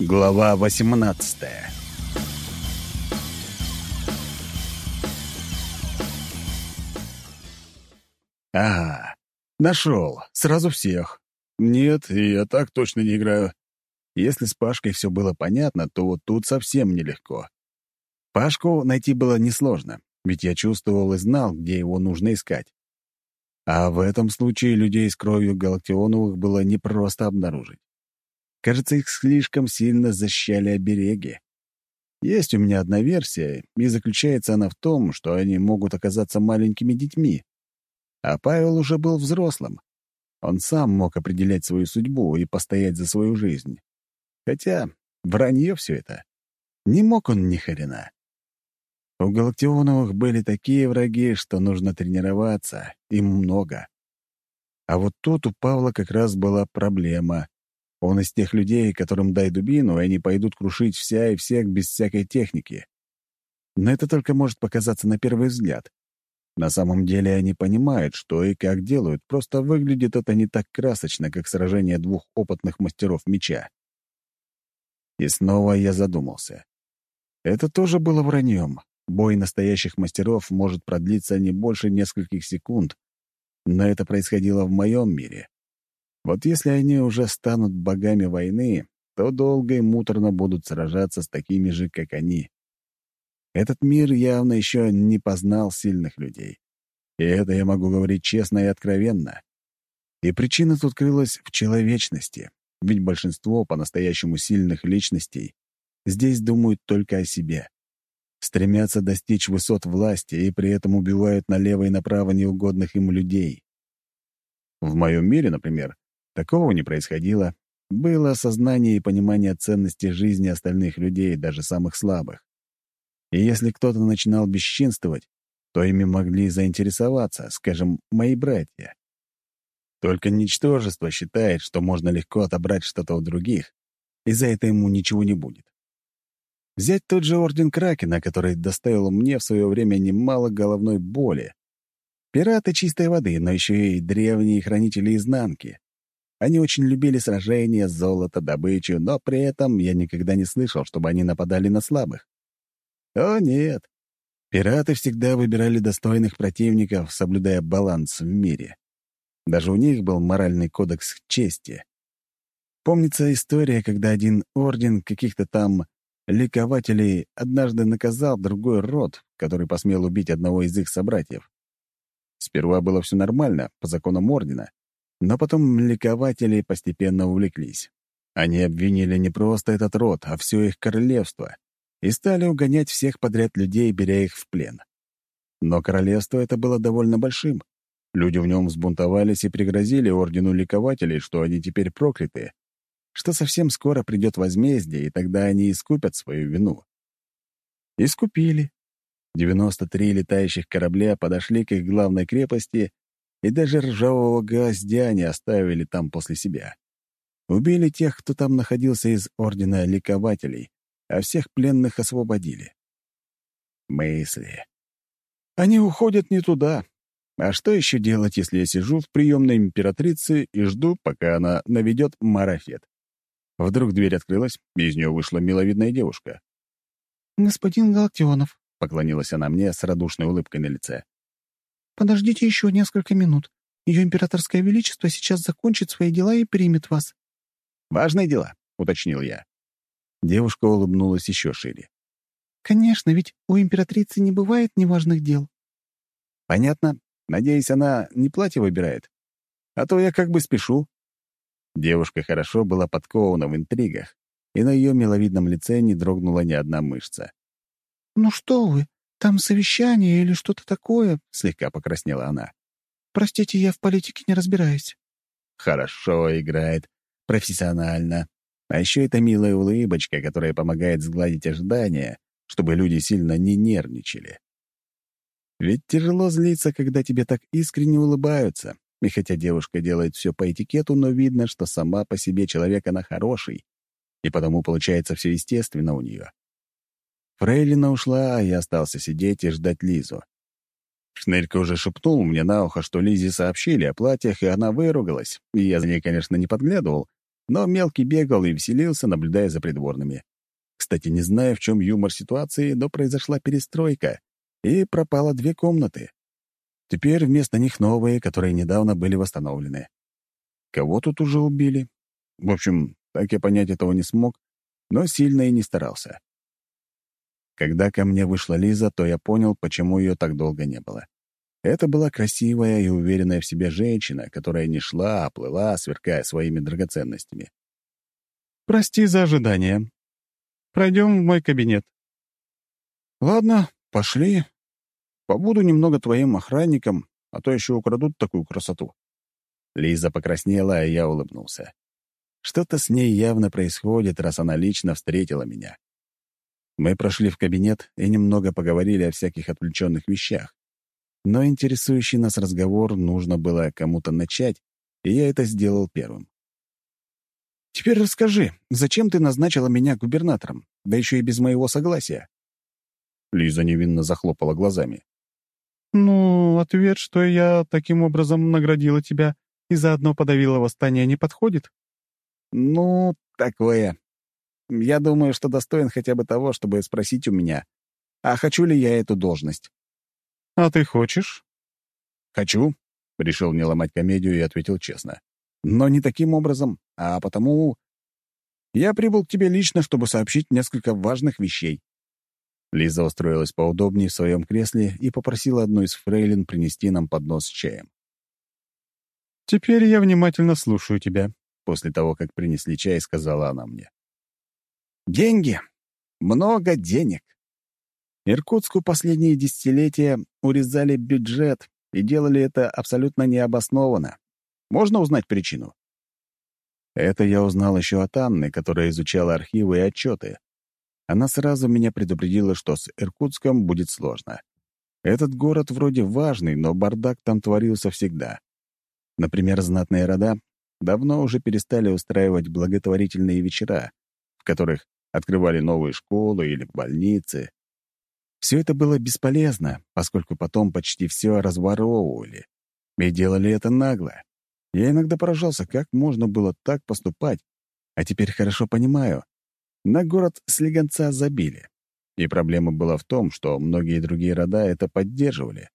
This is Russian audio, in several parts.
Глава 18 Ага, нашел. Сразу всех. Нет, я так точно не играю. Если с Пашкой все было понятно, то вот тут совсем нелегко. Пашку найти было несложно, ведь я чувствовал и знал, где его нужно искать. А в этом случае людей с кровью Галактионовых было непросто обнаружить. Кажется, их слишком сильно защищали обереги. Есть у меня одна версия, и заключается она в том, что они могут оказаться маленькими детьми. А Павел уже был взрослым. Он сам мог определять свою судьбу и постоять за свою жизнь. Хотя вранье все это. Не мог он ни хрена. У Галактионовых были такие враги, что нужно тренироваться, им много. А вот тут у Павла как раз была проблема. Он из тех людей, которым дай дубину, и они пойдут крушить вся и всех без всякой техники. Но это только может показаться на первый взгляд. На самом деле они понимают, что и как делают, просто выглядит это не так красочно, как сражение двух опытных мастеров меча. И снова я задумался. Это тоже было враньем. Бой настоящих мастеров может продлиться не больше нескольких секунд, но это происходило в моем мире. Вот если они уже станут богами войны, то долго и муторно будут сражаться с такими же, как они. Этот мир явно еще не познал сильных людей. И это я могу говорить честно и откровенно. И причина тут крылась в человечности, ведь большинство по-настоящему сильных личностей здесь думают только о себе. Стремятся достичь высот власти и при этом убивают налево и направо неугодных им людей. В моем мире, например, Такого не происходило. Было осознание и понимание ценности жизни остальных людей, даже самых слабых. И если кто-то начинал бесчинствовать, то ими могли заинтересоваться, скажем, мои братья. Только ничтожество считает, что можно легко отобрать что-то у других, и за это ему ничего не будет. Взять тот же Орден Кракена, который доставил мне в свое время немало головной боли. Пираты чистой воды, но еще и древние хранители изнанки. Они очень любили сражения, золото, добычу, но при этом я никогда не слышал, чтобы они нападали на слабых. О, нет. Пираты всегда выбирали достойных противников, соблюдая баланс в мире. Даже у них был моральный кодекс чести. Помнится история, когда один орден каких-то там ликователей однажды наказал другой род, который посмел убить одного из их собратьев. Сперва было все нормально, по законам ордена, но потом ликователи постепенно увлеклись. Они обвинили не просто этот род, а все их королевство, и стали угонять всех подряд людей, беря их в плен. Но королевство это было довольно большим. Люди в нем взбунтовались и пригрозили ордену ликователей, что они теперь прокляты, что совсем скоро придет возмездие, и тогда они искупят свою вину. Искупили. 93 летающих корабля подошли к их главной крепости и даже ржавого гвоздя не оставили там после себя. Убили тех, кто там находился из Ордена Ликователей, а всех пленных освободили. Мысли. Они уходят не туда. А что еще делать, если я сижу в приемной императрицы и жду, пока она наведет марафет? Вдруг дверь открылась, и из нее вышла миловидная девушка. «Господин Галактионов», — поклонилась она мне с радушной улыбкой на лице. Подождите еще несколько минут. Ее императорское величество сейчас закончит свои дела и примет вас». «Важные дела», — уточнил я. Девушка улыбнулась еще шире. «Конечно, ведь у императрицы не бывает неважных дел». «Понятно. Надеюсь, она не платье выбирает. А то я как бы спешу». Девушка хорошо была подкована в интригах, и на ее миловидном лице не дрогнула ни одна мышца. «Ну что вы, «Там совещание или что-то такое», — слегка покраснела она. «Простите, я в политике не разбираюсь». «Хорошо играет. Профессионально. А еще это милая улыбочка, которая помогает сгладить ожидания, чтобы люди сильно не нервничали. Ведь тяжело злиться, когда тебе так искренне улыбаются. И хотя девушка делает все по этикету, но видно, что сама по себе человек она хороший, и потому получается все естественно у нее. Фрейлина ушла, а я остался сидеть и ждать Лизу. Шнырька уже шепнул мне на ухо, что Лизе сообщили о платьях, и она выругалась. И я за ней, конечно, не подглядывал, но мелкий бегал и веселился, наблюдая за придворными. Кстати, не знаю, в чем юмор ситуации, но произошла перестройка, и пропало две комнаты. Теперь вместо них новые, которые недавно были восстановлены. Кого тут уже убили? В общем, так я понять этого не смог, но сильно и не старался. Когда ко мне вышла Лиза, то я понял, почему ее так долго не было. Это была красивая и уверенная в себе женщина, которая не шла, а плыла, сверкая своими драгоценностями. «Прости за ожидание. Пройдем в мой кабинет». «Ладно, пошли. Побуду немного твоим охранником, а то еще украдут такую красоту». Лиза покраснела, а я улыбнулся. Что-то с ней явно происходит, раз она лично встретила меня. Мы прошли в кабинет и немного поговорили о всяких отвлеченных вещах. Но интересующий нас разговор нужно было кому-то начать, и я это сделал первым. «Теперь расскажи, зачем ты назначила меня губернатором, да еще и без моего согласия?» Лиза невинно захлопала глазами. «Ну, ответ, что я таким образом наградила тебя и заодно подавила восстание, не подходит?» «Ну, такое. Я думаю, что достоин хотя бы того, чтобы спросить у меня, а хочу ли я эту должность?» «А ты хочешь?» «Хочу», — решил не ломать комедию и ответил честно. «Но не таким образом, а потому...» «Я прибыл к тебе лично, чтобы сообщить несколько важных вещей». Лиза устроилась поудобнее в своем кресле и попросила одну из фрейлин принести нам поднос с чаем. «Теперь я внимательно слушаю тебя», — после того, как принесли чай, сказала она мне. «Деньги. Много денег. Иркутску последние десятилетия урезали бюджет и делали это абсолютно необоснованно. Можно узнать причину? Это я узнал еще от Анны, которая изучала архивы и отчеты. Она сразу меня предупредила, что с Иркутском будет сложно. Этот город вроде важный, но бардак там творился всегда. Например, знатные рода давно уже перестали устраивать благотворительные вечера, в которых открывали новые школы или больницы. Все это было бесполезно, поскольку потом почти все разворовывали. И делали это нагло. Я иногда поражался, как можно было так поступать, а теперь хорошо понимаю. На город слегонца забили. И проблема была в том, что многие другие рода это поддерживали.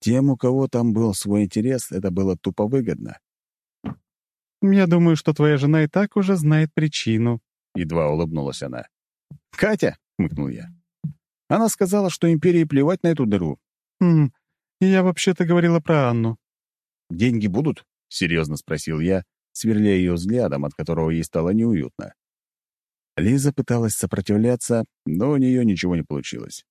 Тем, у кого там был свой интерес, это было тупо выгодно. «Я думаю, что твоя жена и так уже знает причину», — едва улыбнулась она. «Катя!» — хмыкнул я. Она сказала, что империи плевать на эту дыру. «Хм, я вообще-то говорила про Анну». «Деньги будут?» — серьезно спросил я, сверляя ее взглядом, от которого ей стало неуютно. Лиза пыталась сопротивляться, но у нее ничего не получилось.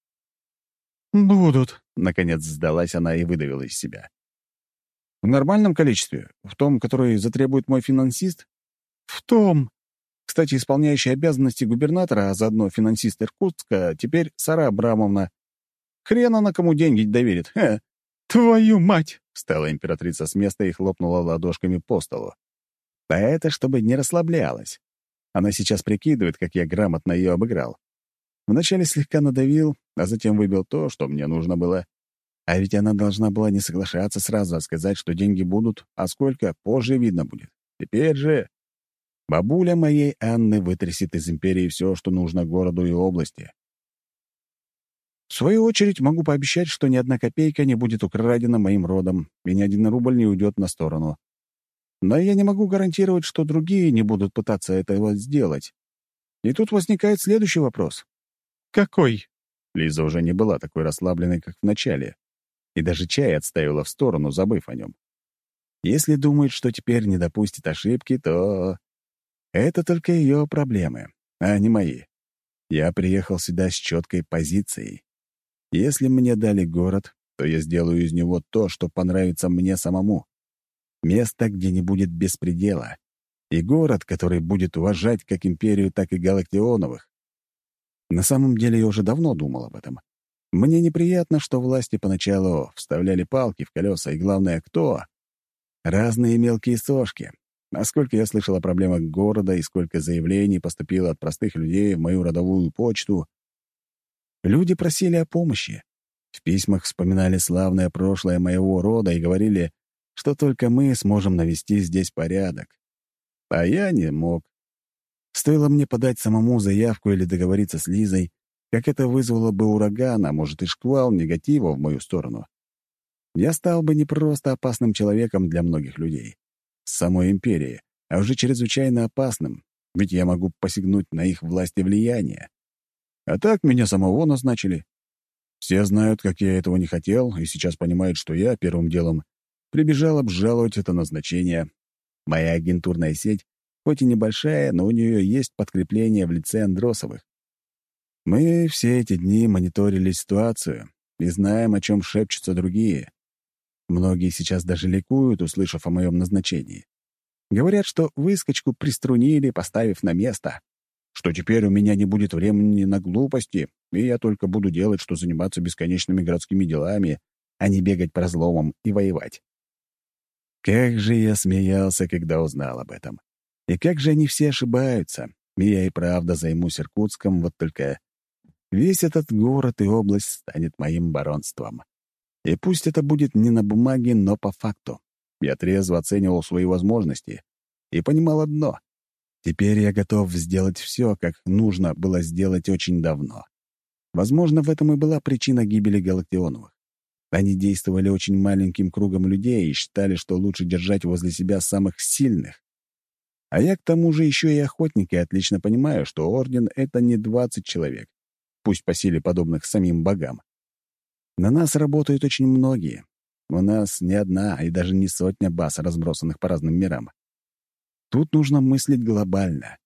«Будут», — наконец сдалась она и выдавила из себя. «В нормальном количестве? В том, который затребует мой финансист?» «В том», кстати, исполняющая обязанности губернатора, а заодно финансист Иркутска, теперь Сара Абрамовна. Хрен она кому деньги доверит. Хе. «Твою мать!» — встала императрица с места и хлопнула ладошками по столу. А это чтобы не расслаблялась. Она сейчас прикидывает, как я грамотно ее обыграл. Вначале слегка надавил, а затем выбил то, что мне нужно было. А ведь она должна была не соглашаться сразу, а сказать, что деньги будут, а сколько, позже видно будет. Теперь же... Бабуля моей Анны вытрясет из империи все, что нужно городу и области. В свою очередь могу пообещать, что ни одна копейка не будет украдена моим родом, и ни один рубль не уйдет на сторону. Но я не могу гарантировать, что другие не будут пытаться этого сделать. И тут возникает следующий вопрос. «Какой?» Лиза уже не была такой расслабленной, как в начале, и даже чай отставила в сторону, забыв о нем. Если думает, что теперь не допустит ошибки, то это только ее проблемы, а не мои. Я приехал сюда с четкой позицией. Если мне дали город, то я сделаю из него то, что понравится мне самому. Место, где не будет беспредела. И город, который будет уважать как империю, так и галактионовых. На самом деле я уже давно думал об этом. Мне неприятно, что власти поначалу вставляли палки в колеса, и главное, кто? Разные мелкие сошки, Насколько я слышал о проблемах города и сколько заявлений поступило от простых людей в мою родовую почту, люди просили о помощи. В письмах вспоминали славное прошлое моего рода и говорили, что только мы сможем навести здесь порядок. А я не мог. Стоило мне подать самому заявку или договориться с Лизой, как это вызвало бы ураган, а может и шквал негатива в мою сторону. Я стал бы не просто опасным человеком для многих людей, самой империи, а уже чрезвычайно опасным, ведь я могу посягнуть на их власть и влияние. А так меня самого назначили. Все знают, как я этого не хотел, и сейчас понимают, что я первым делом прибежал обжаловать это назначение. Моя агентурная сеть, хоть и небольшая, но у нее есть подкрепление в лице Андросовых. Мы все эти дни мониторили ситуацию и знаем, о чем шепчутся другие. Многие сейчас даже ликуют, услышав о моем назначении. Говорят, что выскочку приструнили, поставив на место, что теперь у меня не будет времени на глупости, и я только буду делать, что заниматься бесконечными городскими делами, а не бегать по разломам и воевать. Как же я смеялся, когда узнал об этом. И как же они все ошибаются. Я и правда займусь Иркутском, вот только весь этот город и область станет моим баронством. И пусть это будет не на бумаге, но по факту. Я трезво оценивал свои возможности и понимал одно. Теперь я готов сделать все, как нужно было сделать очень давно. Возможно, в этом и была причина гибели Галактионовых. Они действовали очень маленьким кругом людей и считали, что лучше держать возле себя самых сильных. А я к тому же еще и охотник и отлично понимаю, что Орден — это не 20 человек, пусть по силе подобных самим богам. На нас работают очень многие, у нас не одна и даже не сотня баз, разбросанных по разным мирам. Тут нужно мыслить глобально.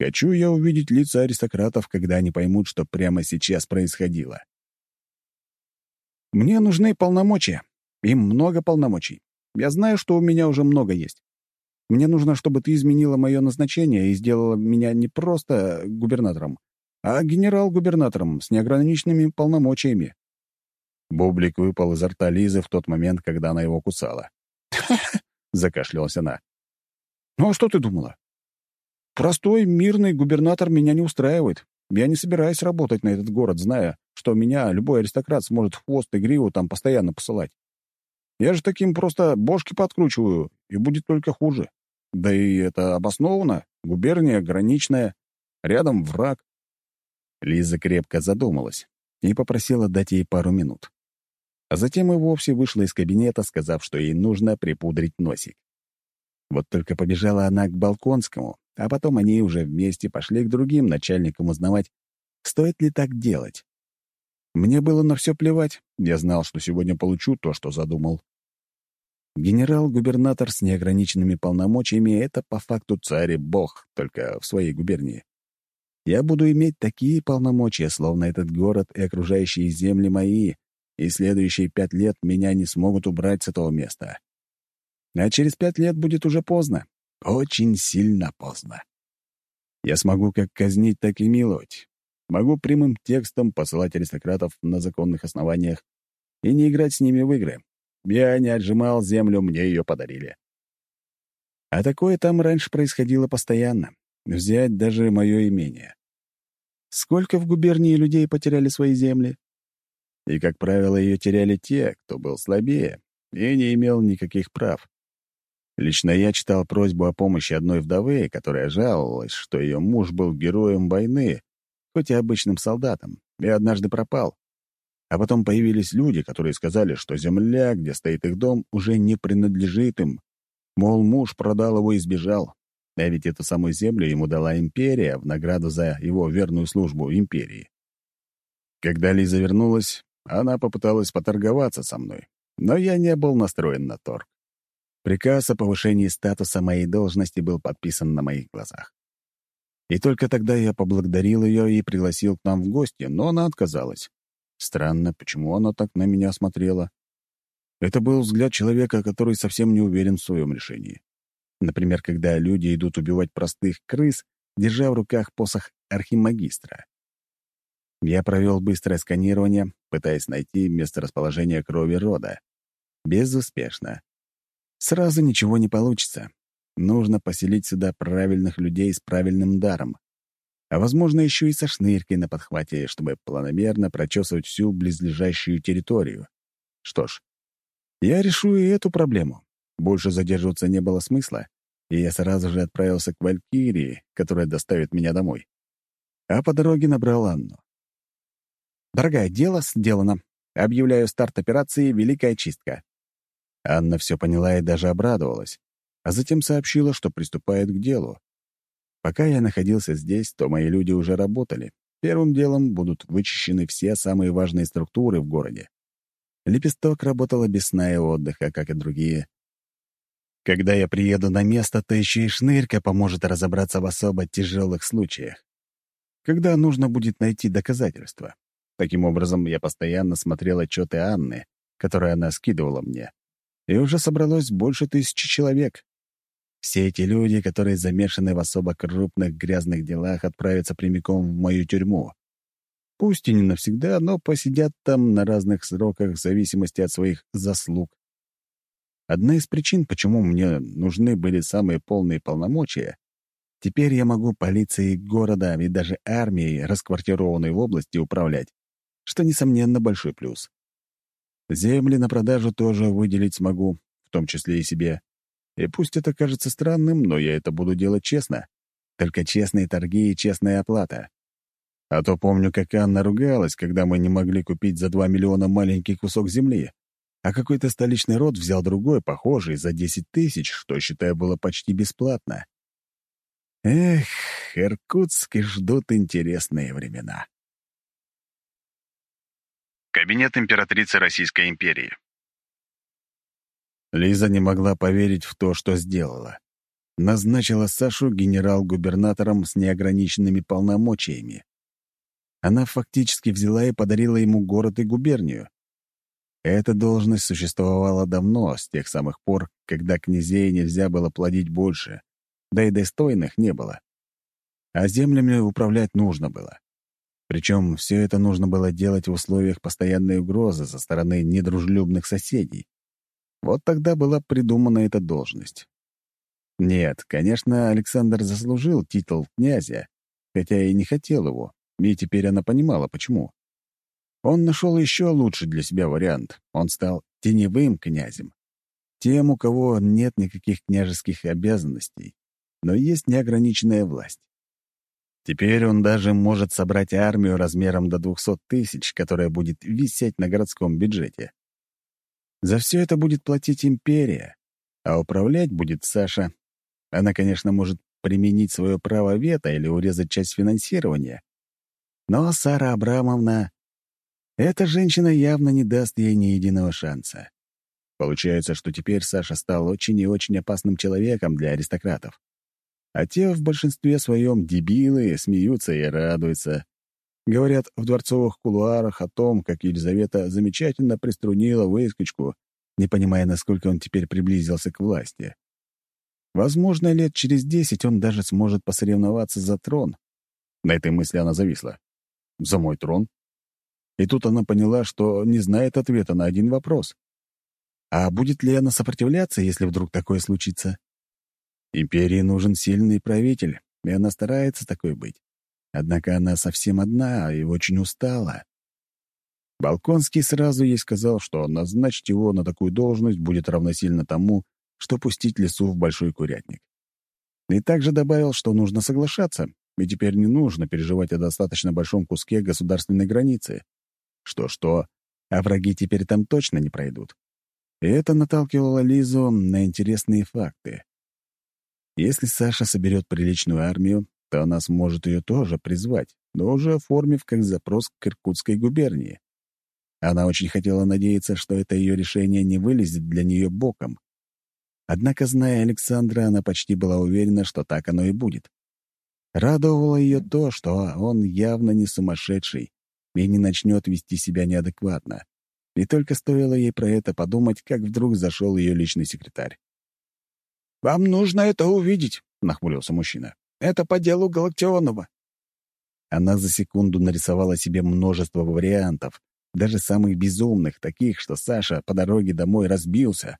Хочу я увидеть лица аристократов, когда они поймут, что прямо сейчас происходило. Мне нужны полномочия. Им много полномочий. Я знаю, что у меня уже много есть. Мне нужно, чтобы ты изменила мое назначение и сделала меня не просто губернатором, а генерал-губернатором с неограниченными полномочиями. Бублик выпал изо рта Лизы в тот момент, когда она его кусала. закашлялась она. «Ну а что ты думала? Простой, мирный губернатор меня не устраивает. Я не собираюсь работать на этот город, зная, что меня любой аристократ сможет хвост и гриву там постоянно посылать. Я же таким просто бошки подкручиваю, и будет только хуже. Да и это обоснованно. Губерния граничная, рядом враг». Лиза крепко задумалась и попросила дать ей пару минут а затем и вовсе вышла из кабинета, сказав, что ей нужно припудрить носик. Вот только побежала она к Балконскому, а потом они уже вместе пошли к другим начальникам узнавать, стоит ли так делать. Мне было на все плевать, я знал, что сегодня получу то, что задумал. Генерал-губернатор с неограниченными полномочиями — это по факту царь и бог, только в своей губернии. Я буду иметь такие полномочия, словно этот город и окружающие земли мои, и следующие пять лет меня не смогут убрать с этого места. А через пять лет будет уже поздно. Очень сильно поздно. Я смогу как казнить, так и миловать. Могу прямым текстом посылать аристократов на законных основаниях и не играть с ними в игры. Я не отжимал землю, мне ее подарили. А такое там раньше происходило постоянно. Взять даже мое имение. Сколько в губернии людей потеряли свои земли? И, как правило, ее теряли те, кто был слабее и не имел никаких прав. Лично я читал просьбу о помощи одной вдовы, которая жаловалась, что ее муж был героем войны, хоть и обычным солдатом, и однажды пропал. А потом появились люди, которые сказали, что земля, где стоит их дом, уже не принадлежит им. Мол, муж продал его и сбежал. А ведь эту самую землю ему дала империя в награду за его верную службу империи. Когда Лиза вернулась, она попыталась поторговаться со мной, но я не был настроен на торг. Приказ о повышении статуса моей должности был подписан на моих глазах. И только тогда я поблагодарил ее и пригласил к нам в гости, но она отказалась. Странно, почему она так на меня смотрела. Это был взгляд человека, который совсем не уверен в своем решении. Например, когда люди идут убивать простых крыс, держа в руках посох архимагистра. Я провел быстрое сканирование, пытаясь найти месторасположение крови рода. Безуспешно. Сразу ничего не получится. Нужно поселить сюда правильных людей с правильным даром. А, возможно, еще и со шныркой на подхвате, чтобы планомерно прочесывать всю близлежащую территорию. Что ж, я решу и эту проблему. Больше задерживаться не было смысла. и я сразу же отправился к Валькирии, которая доставит меня домой. А по дороге набрал Анну. «Дорогая, дело сделано. Объявляю старт операции «Великая чистка». Анна все поняла и даже обрадовалась, а затем сообщила, что приступает к делу. Пока я находился здесь, то мои люди уже работали. Первым делом будут вычищены все самые важные структуры в городе. Лепесток работала без сна и отдыха, как и другие. Когда я приеду на место, то еще и шнырька поможет разобраться в особо тяжелых случаях. Когда нужно будет найти доказательства. Таким образом, я постоянно смотрел отчеты Анны, которые она скидывала мне. И уже собралось больше тысячи человек. Все эти люди, которые замешаны в особо крупных грязных делах, отправятся прямиком в мою тюрьму. Пусть и не навсегда, но посидят там на разных сроках в зависимости от своих заслуг. Одна из причин, почему мне нужны были самые полные полномочия, теперь я могу полицией города и даже армией, расквартированной в области, управлять, что, несомненно, большой плюс. Земли на продажу тоже выделить смогу, в том числе и себе. И пусть это кажется странным, но я это буду делать честно. Только честные торги и честная оплата. А то помню, как Анна ругалась, когда мы не могли купить за 2 миллиона маленький кусок земли, а какой-то столичный род взял другой, похожий, за 10 тысяч, что, считаю, было почти бесплатно. Эх, Иркутск ждут интересные времена. Кабинет императрицы Российской империи. Лиза не могла поверить в то, что сделала. Назначила Сашу генерал-губернатором с неограниченными полномочиями. Она фактически взяла и подарила ему город и губернию. Эта должность существовала давно, с тех самых пор, когда князей нельзя было плодить больше, да и достойных не было. А землями управлять нужно было. Причем все это нужно было делать в условиях постоянной угрозы со стороны недружелюбных соседей. Вот тогда была придумана эта должность. Нет, конечно, Александр заслужил титул князя, хотя и не хотел его, и теперь она понимала, почему. Он нашел еще лучший для себя вариант. Он стал теневым князем. Тем, у кого нет никаких княжеских обязанностей, но есть неограниченная власть. Теперь он даже может собрать армию размером до 200 тысяч, которая будет висеть на городском бюджете. За все это будет платить империя, а управлять будет Саша. Она, конечно, может применить свое право вето или урезать часть финансирования. Но Сара Абрамовна... Эта женщина явно не даст ей ни единого шанса. Получается, что теперь Саша стал очень и очень опасным человеком для аристократов. А те в большинстве своем дебилы, смеются и радуются. Говорят в дворцовых кулуарах о том, как Елизавета замечательно приструнила выскочку, не понимая, насколько он теперь приблизился к власти. Возможно, лет через десять он даже сможет посоревноваться за трон. На этой мысли она зависла. За мой трон? И тут она поняла, что не знает ответа на один вопрос. А будет ли она сопротивляться, если вдруг такое случится? Империи нужен сильный правитель, и она старается такой быть. Однако она совсем одна и очень устала. Балконский сразу ей сказал, что назначить его на такую должность будет равносильно тому, что пустить лесу в большой курятник. И также добавил, что нужно соглашаться, и теперь не нужно переживать о достаточно большом куске государственной границы. Что-что, а враги теперь там точно не пройдут. И это наталкивало Лизу на интересные факты. Если Саша соберет приличную армию, то она сможет ее тоже призвать, но уже оформив как запрос к Иркутской губернии. Она очень хотела надеяться, что это ее решение не вылезет для нее боком. Однако, зная Александра, она почти была уверена, что так оно и будет. Радовало ее то, что он явно не сумасшедший и не начнет вести себя неадекватно. И только стоило ей про это подумать, как вдруг зашел ее личный секретарь. «Вам нужно это увидеть», — нахмурился мужчина. Это по делу Галактионова». Она за секунду нарисовала себе множество вариантов, даже самых безумных, таких, что Саша по дороге домой разбился.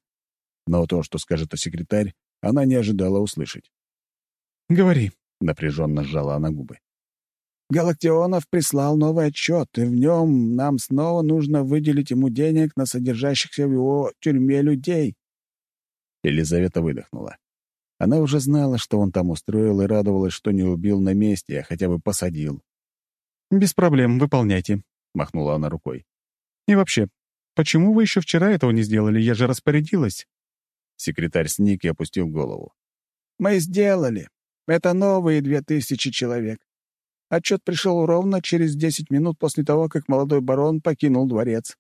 Но то, что скажет о секретарь, она не ожидала услышать. «Говори», — напряженно сжала она губы. «Галактионов прислал новый отчет, и в нем нам снова нужно выделить ему денег на содержащихся в его тюрьме людей». Елизавета выдохнула. Она уже знала, что он там устроил, и радовалась, что не убил на месте, а хотя бы посадил. «Без проблем, выполняйте», — махнула она рукой. «И вообще, почему вы еще вчера этого не сделали? Я же распорядилась». Секретарь Сники опустил голову. «Мы сделали. Это новые две тысячи человек. Отчет пришел ровно через десять минут после того, как молодой барон покинул дворец».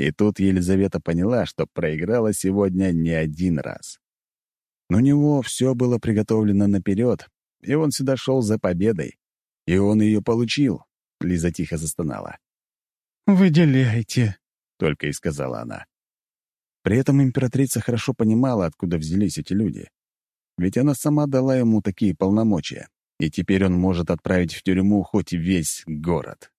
И тут Елизавета поняла, что проиграла сегодня не один раз. Но у него все было приготовлено наперед, и он сюда шел за победой. И он ее получил. Лиза тихо застонала. «Выделяйте», — только и сказала она. При этом императрица хорошо понимала, откуда взялись эти люди. Ведь она сама дала ему такие полномочия, и теперь он может отправить в тюрьму хоть весь город.